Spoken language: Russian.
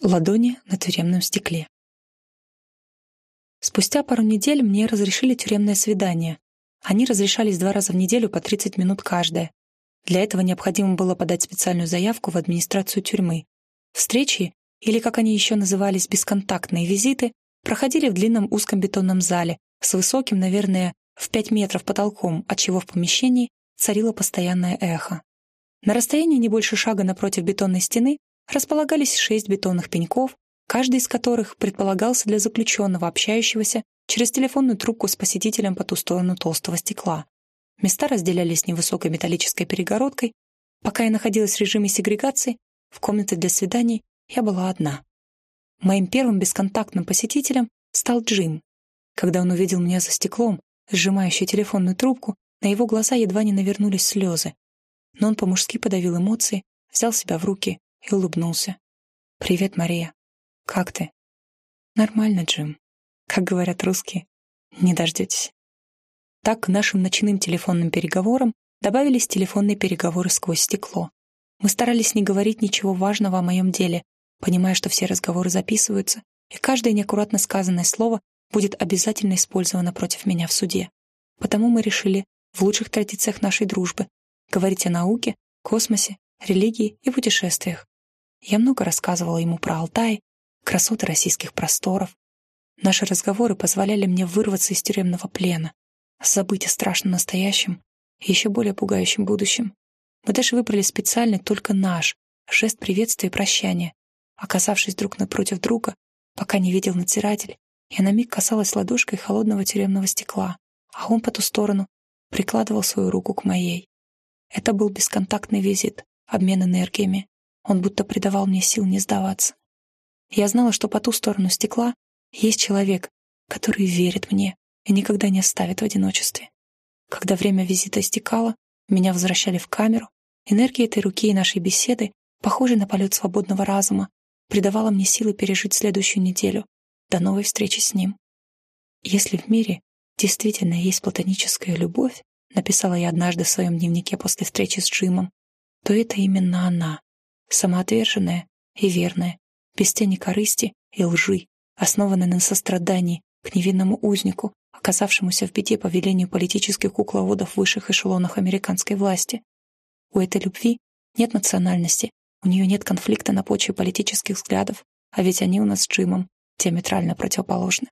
Ладони на тюремном стекле. Спустя пару недель мне разрешили тюремное свидание. Они разрешались два раза в неделю по 30 минут каждое. Для этого необходимо было подать специальную заявку в администрацию тюрьмы. Встречи, или как они еще назывались, бесконтактные визиты, проходили в длинном узком бетонном зале с высоким, наверное, в 5 метров потолком, отчего в помещении царило постоянное эхо. На расстоянии не больше шага напротив бетонной стены располагались шесть бетонных пеньков, каждый из которых предполагался для заключенного, общающегося через телефонную трубку с посетителем по ту сторону толстого стекла. Места разделялись невысокой металлической перегородкой. Пока я находилась в режиме сегрегации, в комнате для свиданий я была одна. Моим первым бесконтактным посетителем стал Джим. Когда он увидел меня за стеклом, сжимающую телефонную трубку, на его глаза едва не навернулись слезы. Но он по-мужски подавил эмоции, взял себя в руки и улыбнулся. «Привет, Мария. Как ты?» «Нормально, Джим. Как говорят русские, не дождетесь». Так к нашим ночным телефонным переговорам добавились телефонные переговоры сквозь стекло. Мы старались не говорить ничего важного о моем деле, понимая, что все разговоры записываются, и каждое неаккуратно сказанное слово будет обязательно использовано против меня в суде. Потому мы решили, в лучших традициях нашей дружбы, говорить о науке, космосе, религии и путешествиях. Я много рассказывала ему про Алтай, красоты российских просторов. Наши разговоры позволяли мне вырваться из тюремного плена, забыть о страшном настоящем и еще более пугающем будущем. Мы даже выбрали специальный только наш жест приветствия и прощания. Оказавшись друг напротив друга, пока не видел надзиратель, я на миг касалась ладошкой холодного тюремного стекла, а он по ту сторону прикладывал свою руку к моей. Это был бесконтактный визит, обмен энергиями. Он будто придавал мне сил не сдаваться. Я знала, что по ту сторону стекла есть человек, который верит мне и никогда не оставит в одиночестве. Когда время визита истекало, меня возвращали в камеру, энергия этой руки и нашей беседы, похожей на полет свободного разума, придавала мне силы пережить следующую неделю до новой встречи с ним. Если в мире действительно есть платоническая любовь, написала я однажды в своем дневнике после встречи с Джимом, то это именно она, самоотверженная и верная, без тени корысти и лжи, основанная на сострадании к невинному узнику, оказавшемуся в беде по велению политических кукловодов в высших эшелонах американской власти. У этой любви нет национальности, у нее нет конфликта на почве политических взглядов, а ведь они у нас с Джимом диаметрально противоположны.